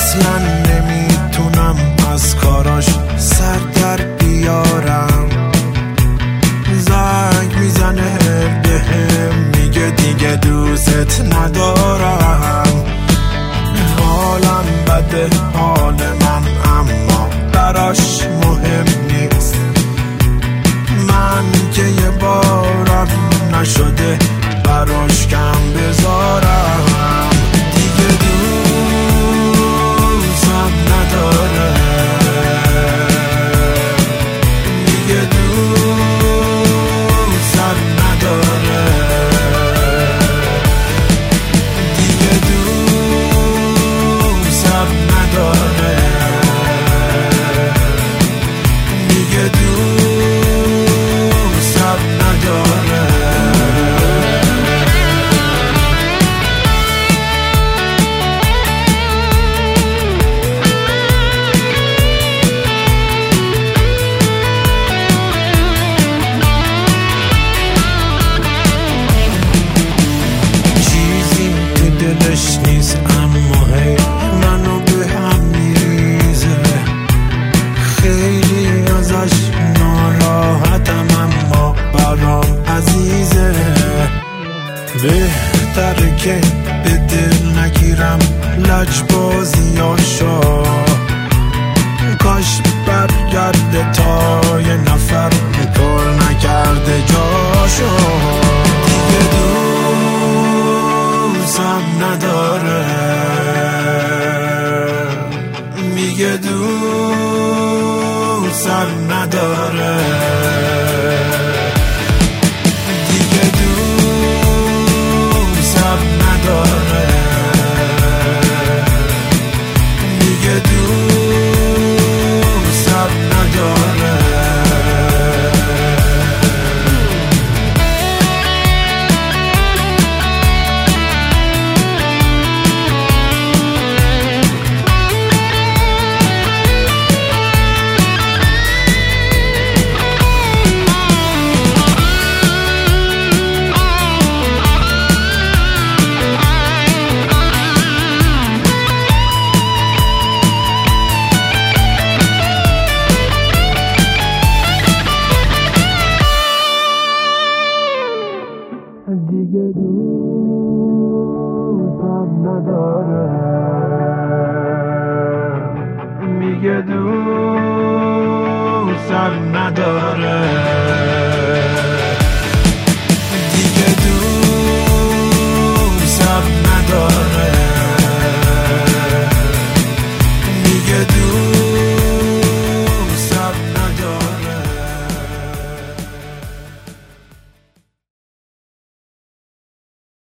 اصلا نمی‌تونم از کاراش سر در بیارم. زنگ می‌زنه بهم میگه دیگه دوست ندارم. حالم بده بهتره که به دل نگیرم لجبازیاشا کاش برگرده تا یه نفر پر نکرده جاشو دیگه دوستم نداره. میگه دوستم نداره. نداره میگه دوستم نداره.